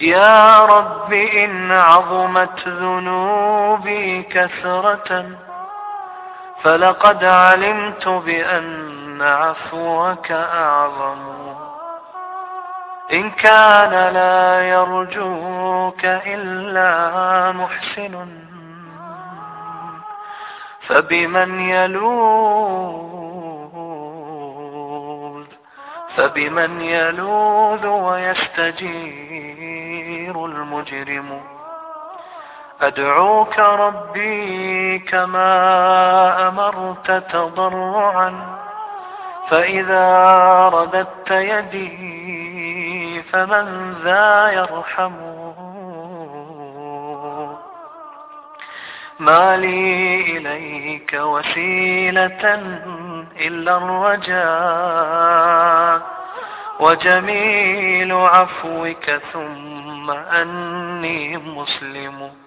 يا رب إن عظمت ذنوبي كثرة فلقد علمت بأن عفوك أعظم. إن كان لا يرجوك إلا محسن فبمن يلوذ فبمن يلوذ ويستجير المجرم. أدعوك ربي كما أمرت تضرعا فإذا رددت يدي فمن ذا يرحم؟ ما لي إليك وسيلة إلا الرجاء وجميل عفوك ثم أني مسلم.